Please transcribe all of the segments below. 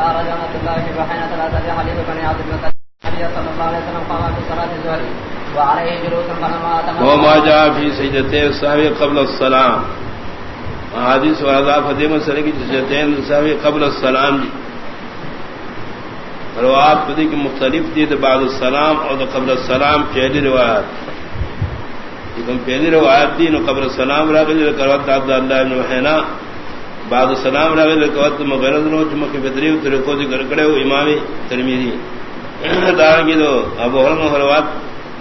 رحمة الله ثلاثة حديث عبد النبي صلى الله عليه وسلم قام في صلاة وعليه جلوس فلما أتم وما جاء في سجدتين السهو قبل السلام حدیث ورضا فدیم سرے کی سجدتين السهو قبل السلام دی روایات پدی کی مختلف دی تو بعد السلام اور قبل السلام پہلی روایت. پہلی روایت دی نو قبل السلام راگلی کروات عبد اللہ بن بعد السلام راغ لکوت مغرض نو چمک بدری طریقوں سے گرکڑے ہو امام ترمیزی. دارن کی دو ابو ہرم حروات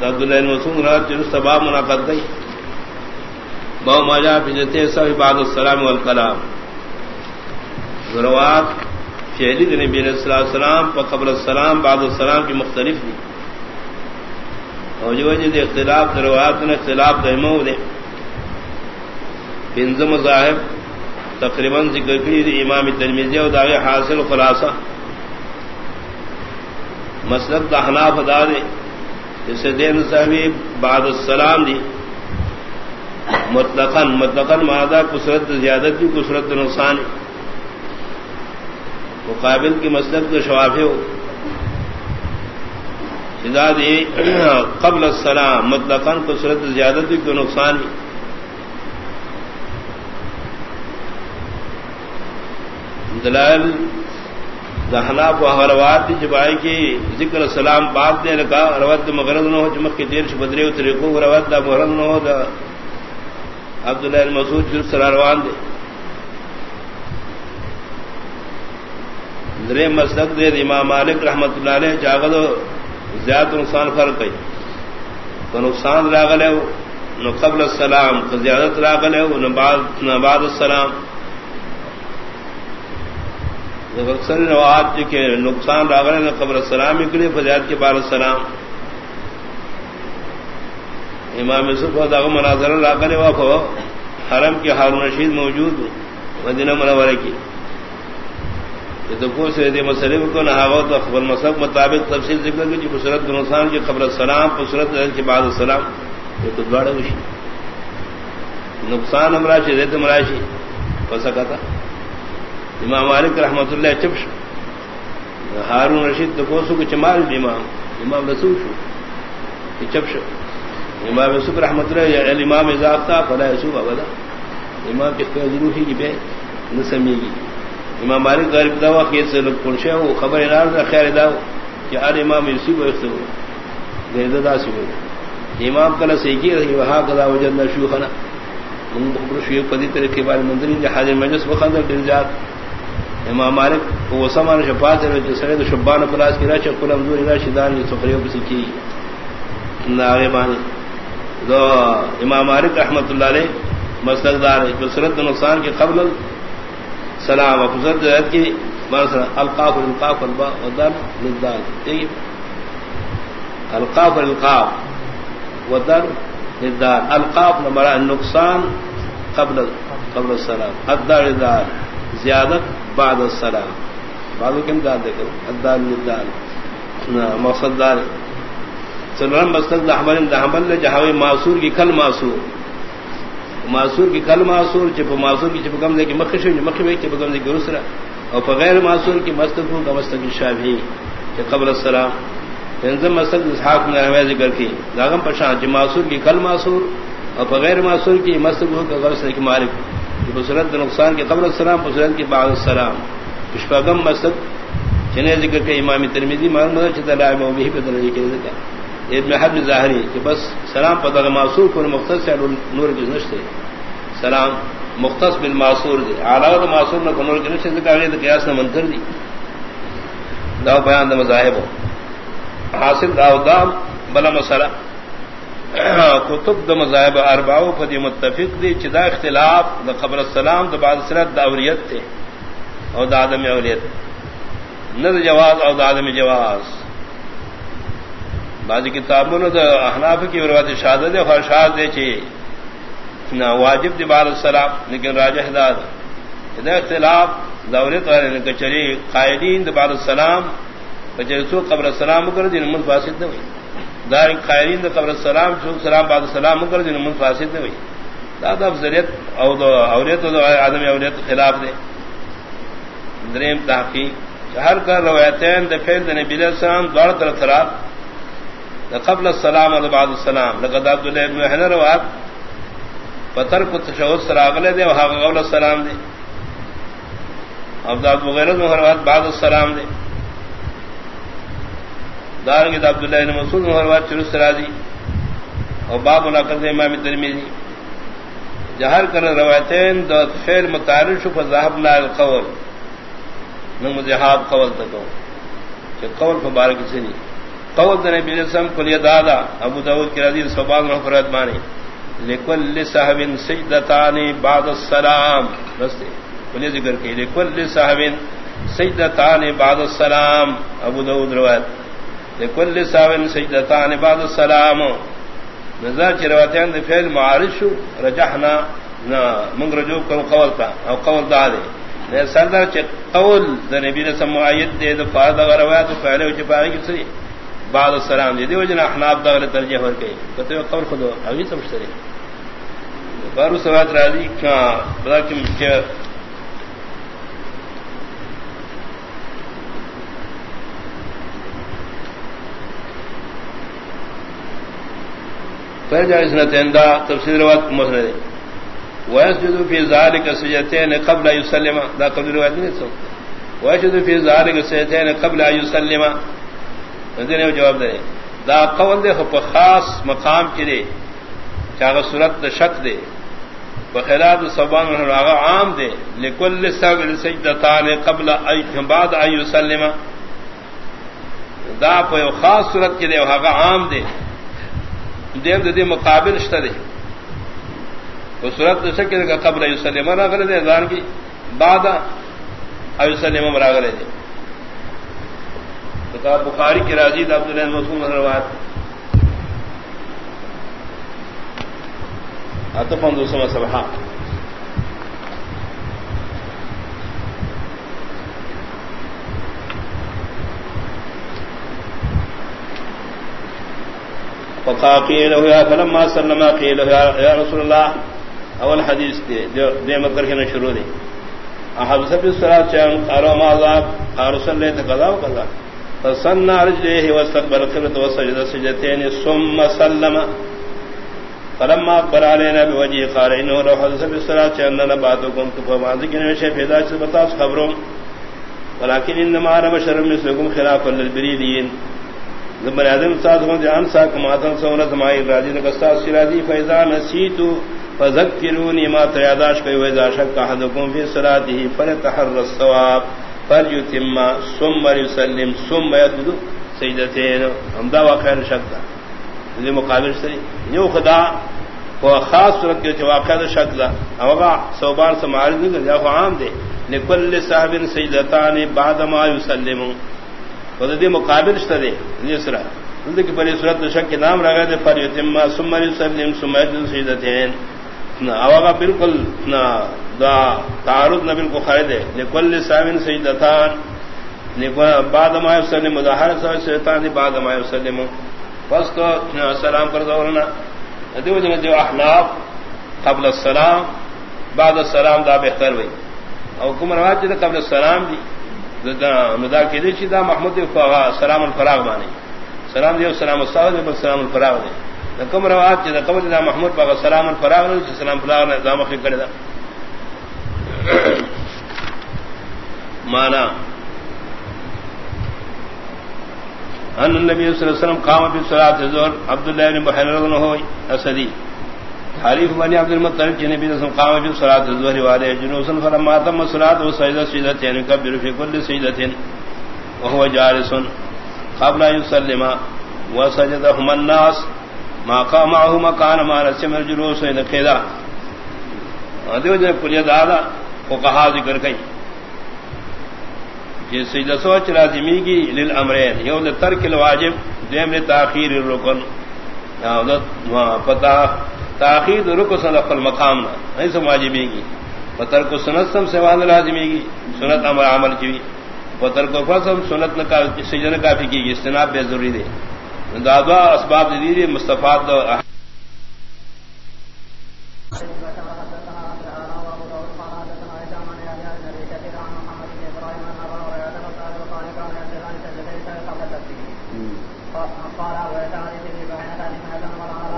عبد اللہ بن مسعود رات جس سباب منعقد گئی بہو ماجا فجتے سب بعد السلام والکلام. روات فعلی نبی علیہ السلام پر قبل السلام، بعد السلام کی مختلف تھی اور جو وجہ اختلاف روات نے اختلاف دہمو دے بنظم ظاہر تقریباً ذکر کری امام ترمیزی اور داغے حاصل خلاصہ۔ مسلک دا حناف ادا دے جسے دین صاحبی بعد السلام دی، مطلقاً مطلقاً مادہ کسرت زیادت کی کسرت نقصان مقابل کی مسلک تو شوافی ہو۔ شداد قبل السلام، مطلقاً کسرت زیادت کی نقصان ہی دلائل دہنا کو حروات جبائی کی ذکر سلام بات دے لگا روت مغرض نہ ہو چمک کی دیر سے بدرے طریقوں کو روت دا مغرض نہ ہو، دا عبداللہ المسود جل سراروان دے۔ درے مسلک دے امام مالک رحمت اللہ علیہ جاگد زیادہ نقصان فرق گئی تو نقصان راگل ہے نو قبل السلام، تو زیادت راگل ہے نہ بعد السلام۔ اکثر روایت جی کے نقصان راغلے نے قبر السلام نکلے فضیات کے بار السلام۔ امام یوسف و داغ مناظر راغلے وف حرم کے ہارون رشید موجود، مدینہ منورہ کی۔ یہ تو کو سے دے مسلم کو نہ تو اخبر مسلک مطابق تفصیل ذکر کی خسرت نقصان کی قبر السلام خسرت کے بعد السلام۔ یہ تو بڑا وشی نقصان امراشی ریت مراشی ہو سکا تھا۔ امام مالک رحمت اللہ چپش ہارون رشید کوسو کو چمال امام. امام رسول شو. چپش امام یوسف رحمت اللہ امام اضافہ فلا یوسف ابدا. امام کس طرح ضرور ہی بے نہ نسمی گی امام مالک غریب دوا کیس سے لوگ پڑشے ہو خبر انار خیر داو کہ ہر امام یوسف ویسے ہو گئے دا سی ہو امام کلا سیکی رہی وہاں کدا وجدنا شیوخنا من بخبر شیوخ پدی طریقے بارے مندرین حاضر مجلس بخندر دل جات. امام مالک وہ سمان شفاعت ہے جو سرے شبان پلاس کی راش کل امزور راش دان یہ سخریوں کی۔ سکی ناغے بانی۔ دو امام مالک رحمت اللہ علیہ مسلک دار ہے، جو سرت نقصان کے قبل سلام افضل جہد کی مثلا القاف القاف الباء والدال للدال۔ ٹھیک القاف القاف والدال للدال۔ القاف نمبر النقصان قبل قبل السلام۔ الدال للدال۔ زیادت بعد السلام بعضو کم دار دے کرو الدار للدار مقصد دار. سلرم مستق دا حمل دا حمل جہاوی معصور کی کل معصور. معصور کی کل معصور، چپ معصور کی چپ کم دے کی مخشو جو مخشو چپ کم دے کی رسرا اور پا غیر معصور کی مستق کا مستق شابہی کہ قبل السلام انزم مستق اسحاق نے رحمہ ذکر کی. داغم پشان جو معصور کی کل معصور، اور پا غیر معصور کی مستق ہوں کا غرصر کی مالک. بصورت نقصان کے قبل السلام بصورت کے بعد السلام. پشپاگم مسد چنے ذکر کے امام ترمیزی معلوم چتا لائم و بھی بدل کے ذکر ابن حد ظاہری کہ بس سلام پتہ معصور کو مختص سے نور کی نشتے سلام مختص بالمعصور دے۔ اعلی تو معصور نہ نور کی نشتے ذکر ہے تو قیاس نہ منکر دی۔ دا بیان دا مذاہب ہو۔ حاصل دا دام، بلا مسئلہ۔ کتب د مذاہب ارباو پدی متفق دی چدا اختلاف دا قبر السلام دا بعد سنت دا اولیت تے، او دا آدم اولیت. جواز او دا آدم جواز. بعض کتابوں نے احناف کی روایت شہادت ہے خرشاد دے چی نہ واجب دی بعد السلام، لیکن راجہ داد دا اختلاف دوریت والے چلی قائدین دا بعد السلام بچے قبر السلام کر دین من فاسد نہ ہوئی. دار قائرین دا قبر السلام جو سلام بعد السلام کر دین من فاسد نہ ہوئی دادا افضلیت او دو اوریت او آدم اوریت خلاف دے دریم تحقیق. شہر کر روایتین د فعل د نبی علیہ السلام دوڑ طرف خراب قبل السلام و بعد السلام. لقد عبد الله بن حنر روایت. پتر کو تشہد سراغلے دے وہاں قبل السلام دے عبد مغیرت میں روایت بعد السلام دے دار کے عبد الله بن مسعود میں روایت چلو سرا اور باب نقل امام ترمذی. جہر کر روایتین د فعل متعارف فذهب لا القول. نو مجھے ہاتھ قول تک کہ قول مبارک سے نہیں. قول دنے بن سم کل دادا ابو داود کی رضی سبحان اللہ فرات مانی لکل صاحب سجدتان بعد السلام. بس کل ذکر کی لکل صاحب سجدتان بعد السلام. ابو داود روایت. لکل صاحب سجدتان بعد السلام. نظر چ روایتیں فعل معارش رجحنا من رجوع قول تھا او قول دا دے. سردر قول دا نبی نے سمعید دے، دا فارد اگر روایت پہلے ہو چپاہی کی سری، بعد السلام دے. دیو جنا احناب دا غلط ترجیح ہو گئی کہتے قول خودو اگی سمجھتے رہے. بارو سوات راضی کہاں بدا تفسیر قبل ان دا قبل روایت نہیں قبل جواب دے دا قول دے خو خاص مقام کی دے چاغ صورت شک دے بخلاف سبحان عام دے لكل سجد سجدتان قبل بعد ان دا په خاص صورت کی دے هغه عام دے دیم دے مقابل شته دے وہ صورت شکر کا قبل ایوسلم راغلے دے ذان کی بعد ایوسلم راغلے دے کتاب بخاری کی راضی عبد اللہ مسعود روایت. اتفن دو سما صبح فقاقيل فلما سلم قيل يا رسول الله اول حدیث دے جو دے مکر کے شروع دے احب سب الصلاه چان قالوا ما ذا ارسل له قضا وقضا فسن رجله واستقبل قبلة وسجد سجدتين ثم سلم. فلما اقبل علينا بوجهه قال انه لو حدث بالصلاه چان نباتكم فما ذكر شيء في ذات بتاس خبرهم. ولكن انما انا بشر مثلكم خلاف للبريدين زمر ادم ساتھ ہوں جان سا کماتن سونت مائی راجی نے کستا سرادی فیضا نسیتو فذکرونی ما تیاداش کوئی ویزا شک احدکم فی صلاته فلتحر الثواب فلیتم ثم یسلم ثم یسجد سجدتین ہم دا واقعہ شک دا یہ مقابل سے یو خدا وہ خاص صورت کے واقعہ شک دا اوغا سوبار سے معارض نہیں یا عام دے لکل صاحب سجدتان بعد ما یسلمون یسلم ودی مقابل شتے دوسرا کی بڑی صورت شک کے نام رگا دے فلیتم ثم یسلم ثم یسجد سجدتین. اوغا بالکل نہ دا تعارض نہ بالکل خالد ہے لکل سامن سجدتان. بعد ما يسلم مظاہر سوى شیطان بعد ما يسلم بس تو سلام کر دورنا دیو جن دیو احناف قبل السلام، بعد السلام دا بہتر ہوئی او کم روایت قبل السلام دی ندا کی دی دا محمود سلام الفراغ مانی سلام دیو سلام الصاد دی سلام الفراغ دی. کم روایت جدا قبل دا محمود پاک سلام الفراغ نے سلام فراغ نے دام اخی کرے دا. مانا. ان النبی صلی اللہ علیہ وسلم قام فی صلاة الظہر، عبداللہ بن بحیر رضی اللہ عنہ اسدی حریف بنی عبد المطلب جی نبی صلی اللہ علیہ وسلم قام فی صلاة الظہر والے جنوسا فلما تم صلاة و سجدہ سجدتین کبر فی کل سجدتین وهو جالس قبل ان يسلم وسجدهم الناس ما قام معه مكان ما رسم الجلوس الى كذا ادو جو پوری دادا کو کہا ذکر کئی جس سجدہ سوچ لازمی کی للامرین یوم ترک الواجب دیم تاخیر الرکن پتا تاخیر رکن سنف المقام نہ نہیں سم گی پتر کو سنت سم سے وان لازمی گی سنت امر عمل کی پتر کو فسم سنت کا سجن کافی کی گی استناب بے ضروری دے دادا اسباب جدید مصطفیٰ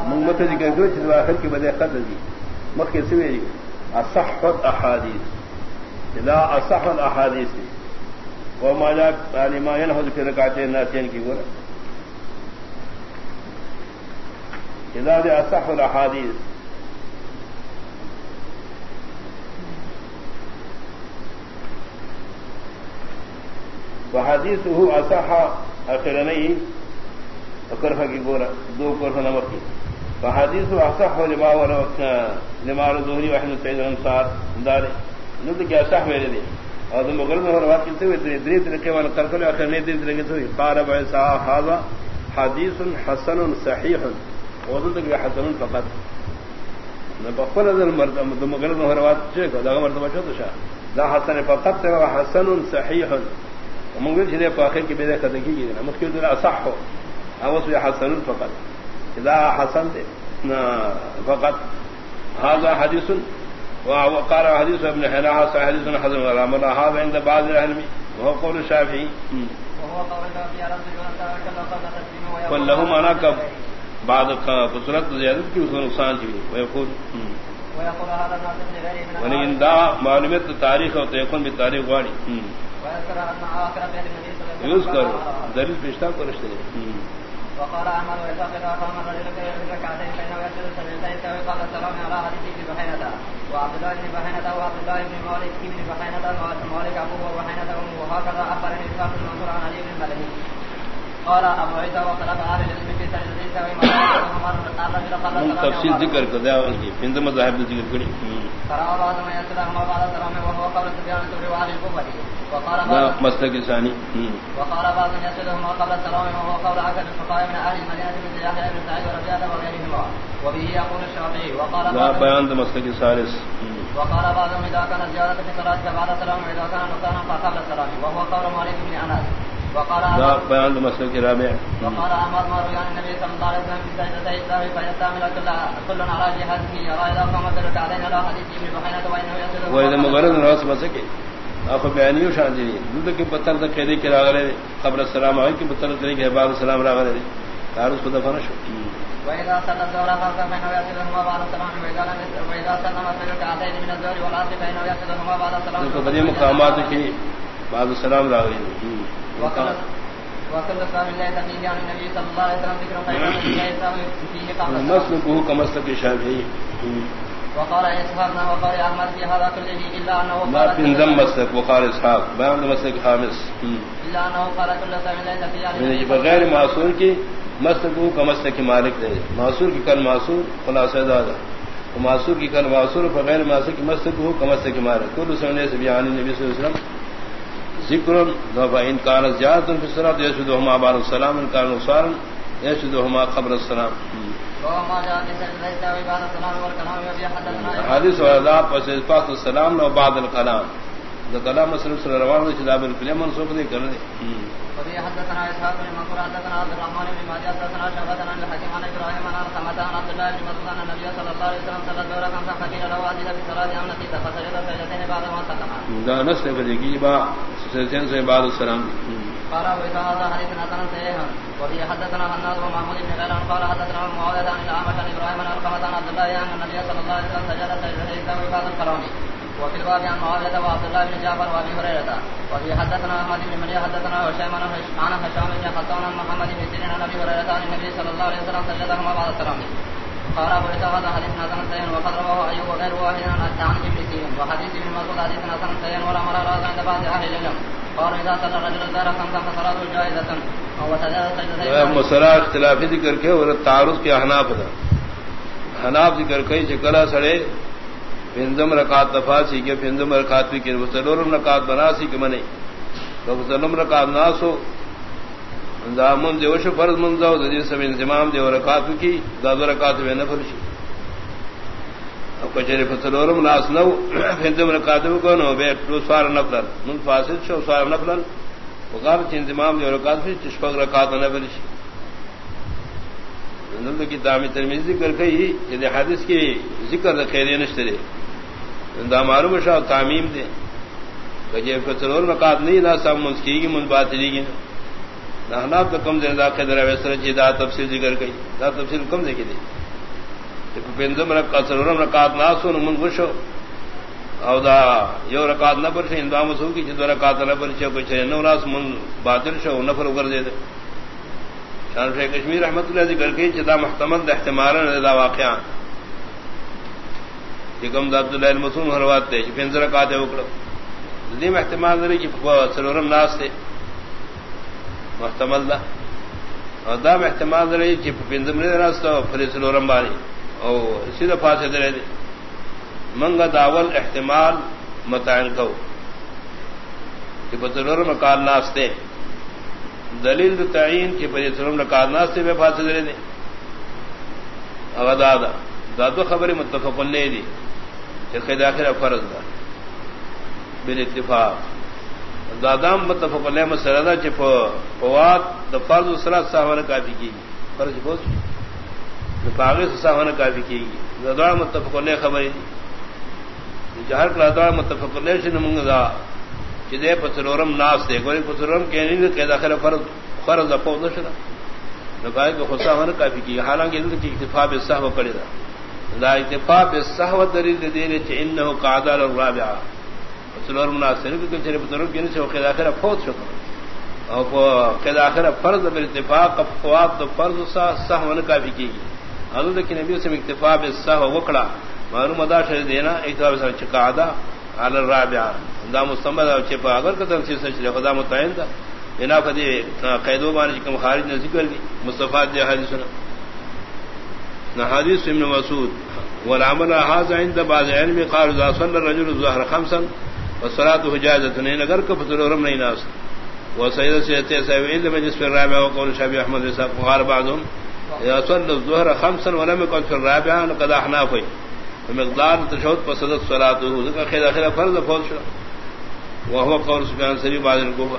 منگمت ذکر کرو آخر کی بدے قد دی۔ مخ کے سوے جی اصح الاحادیث۔ اذا اصح الاحادیث وما جاء علما یعنی ينهض في ركعتين ناتين کی گورا اذا دي اصح الاحاديث وحديثه اصح اخر نہیں کرفا کی گورا دو کرفا نمک کی وحديث اصح لما ولو لما ظهري واحد الانصار دار میرے اور تم مغرب میں روایت کرتے ہوئے دری طریقے والا دری طریقے سے قال هذا حسن صحيح وضد کہ حسن فقط۔ نہ بقول ذل مرد مغرب میں روایت تو شاہ۔ حسن فقط حسن صحيح مغرب جے پاخر کی بے قدر کی نہ مشکل ذرا صح ہو۔ او حسن فقط۔ اذا حسن فقط. هذا حديث وقال حديث ابن حلاها حديث حزم الامر هذا عند بعض العلم وهو قول الشافعي. وله معنى كب بعد فصلت زيادت کی اس نقصان کی ويقول ولكن دا معلومات تاریخ اور تيقن بالتاريخ واري يذكر. دلیل پیشتا کو رشتے وقال احمد واسحاق اذا قام الرجل في ركعتين فانه يسجد سجدتين قال السلام على حديث ابن بحينه وعبد الله بن بحينه وعبد الله بن مالك بن بحينه ومالك ابوه وبحينه وهكذا اخبرني اسحاق بن منصور عن علي بن المدني قال ابو عيسى وخلف اهل الاسم في تفصیل ذکر کر دیا ہند مذاہب نے ذکر کری۔ مسلک ثانی۔ وقال بعض يسلهما وقال بعض بعضهم اذا في الصلاه بعد السلام واذا كان نقصانا فقبل السلام وهو قول مالك بن انس وقال بيان مسلك الرابع وقال ما روي عن النبي صلى الله عليه وسلم في سجدتي السهو فيستعمل كل على جهته يرى اذا قام بركعتين على حديث ابن بحينه وانه يسجد واذا مغرد راس مسكي آپ بیانی شانتی دودھ کے پتھر تک قیدی کے راغلے قبر السلام آئے کہ پتھر تری کے بعد السلام راغلے تار اس کو دفن شو۔ وإذا صلى الظهر فإنه يصلهما بعد السلام. وإذا سلم في ركعتين من الظهر والعصر فإنه يصلهما بعد السلام. تو بدی مقامات کی بعد السلام راغلے وكل صلاه ليس فيه عن النبي صلى الله عليه وسلم ذكر خير فيه قبل مسلكه كمسلك الشافعي وقال اسحاق وقال احمد في هذا كله الا انه قال في ذم مسلك وقال اسحاق بيان مسلك خامس الا انه قال كل سبيل ليس في يعني بغیر معصور کی مسلک کا مسلک مالک دے معصور کی کل معصور خلاصہ دادا معصور کی کل معصور بغیر معصور کی مسلک ہو کا مسلک مالک کل سمنے سے بیان نبی صلی اللہ علیہ وسلم ذکر ان کان زیادت فی الصلاۃ یشهدهما بعد السلام ان کان نصارا یشهدهما قبل السلام. حدیث ورداء پس اتفاق السلام و بعد القلام دا کلام صلی اللہ علیہ وسلم چلا بالکل منصوب نہیں کرنے وفي حدثنا اسحاق بن منصور حدثنا عبد الرحمن بن مهدي حدثنا شعبة عن الحكيم عن ابراهيم عن سمعت عن عبد الله بن مسعود ان النبي صلى الله عليه وسلم صلى الظهر خمسا فقيل له عزيز في صلاة ام نسيت فسجد سجدتين بعد ما سلم. دا نسل فجيكي با سے بعد السلام. قال ابو اسحاق هذا حديث حسن صحيح وفي حدثنا حناد ومحمود بن غيلان قال حدثنا معاوية عن الاعمش عن ابراهيم عن القمة عن عبد الله ان النبي صلى الله عليه وسلم سجد سجدتين بعد الكلام. وفي الباب عن معاوية وعبد الله بن جعفر وابي هريرة وفي حدثنا احمد بن منيع حدثنا هشام عن هشام بن حسان عن محمد بن سيرين عن ابي هريرة عن النبي صلى الله عليه وسلم سجدهما بعد السلام قال ابو عيسى هذا حديث حسن صحيح وقد رواه ايوب غير واحد عن عن ابن سيرين. وحديث ابن مسعود حديث حسن صحيح ولا مرى عند بعض اهل العلم. قالوا اذا صلى الرجل الدار خمسا فصلاته سجدتين مسئلہ اختلافی ذکر کے اور تعارض کے احناف تھا حناف ذکر کئی چکلا سڑے پنزم رکات دفاسی کے پنزم رکات بھی کے سلورم رکات بناسی کے منی. تو سلم رکات ناسو دامن جو شو فرض منزاو دجی سب انضمام جو رکات کی دادو رکات میں نفل شی اب کچھے فسلورم ناس نو پنزم رکات کو نو، بے تو سوار نفلن من فاسد شو، سوار نفلن وقال چ انضمام جو رکات بھی چشپک رکات نفل شی نند کی دامی ترمیزی ذکر کئی، یہ حدیث کی ذکر خیریہ نشترے دا معلوم شاہ، تعمیم دے۔ کہ فترور مقاد نہیں، نہ سب منسکی کی من بات لی گی۔ نحناب تو کم دے جی دا خدر ویسر چی دا تفسیر ذکر گئی دا تفسیر کم دے کی دی پنزم رکات سرورم رکات ناسو نمون گوشو او دا یو رکات نہ پر سے اندام سو کی دو رکات نہ پر سے کچھ نو راس من باطل شو، نفر کر دے دے۔ شان شیخ کشمیر رحمت اللہ ذکر کی چدا محتمل، دا احتمال دا واقعہ۔ کہ کم دا عبداللہ المسون ہروات تے پنز رکات وکڑو دیم احتمال دے کہ سرورم ناس تے محتمل دا اور دا احتمال دے کہ پنزم نے راستہ پھر سرورم بانی او سیدھا پاسے دے دے منگا داول احتمال متعین کو کہ بطلور مکان ناستے دلیل تعین کہ بری سلم مکان ناستے میں پاس دے دیں اگر دادا دادو خبر متفق لے دی کہ خید آخر فرض دا بال اتفاق. دادام متفق لے مسردا چپ فواد دا فرض اسرات ساہوانا کافی کی گی فرض بہت پاگے سے ساہوانا کافی کی گی دادا متفق لے خبر دی جہر کلا متفق علیہ لیشن منگا چدے پسرورم ناس دے گوری پسرورم کے نہیں کہ داخل فرض فرض اپو نشنا نکائے کہ خصا ہونا کافی کی حالانکہ ان کی اکتفا بے صحو کرے دا دا اکتفا بے صحو دلیل دے دے چھ انہو قعدال الرابعہ پسرورم ناس دے کہ چرے پسرورم کے نہیں کہ یعنی داخل فوت شکر۔ او کہ داخل فرض بے اتفاق قوات فرض سا صحو ہونا کافی کی گی حضرت کہ نبی سے اکتفا بے صحو وکڑا۔ معلوم ادا شر دینا ایتاب سر چکا دا علی الرابع دا مستمد او چپا۔ اگر کتن سی سچ لے خدا متعین دا۔ بنا فدی قیدو بان جی کم خارج نے ذکر دی مصطفی دی حدیث سنا۔ نہ حدیث ابن مسعود۔ والعمل هذا عند بعض علم قال اذا صلى الرجل الظهر خمسا والصلاه حجازه نہیں اگر کو فضل رم نہیں ناس وہ سید سے تے سے علم جس پر رابع وقول شابی احمد صاحب قال بعضهم. اذا صلى الظهر خمسا ولم يكن في الرابعه قد احناف مقدار تشہد پسند صلاته. ذکر خیر اخر فرض فوت شو وهو قول سبحان سبي بعد الكوفه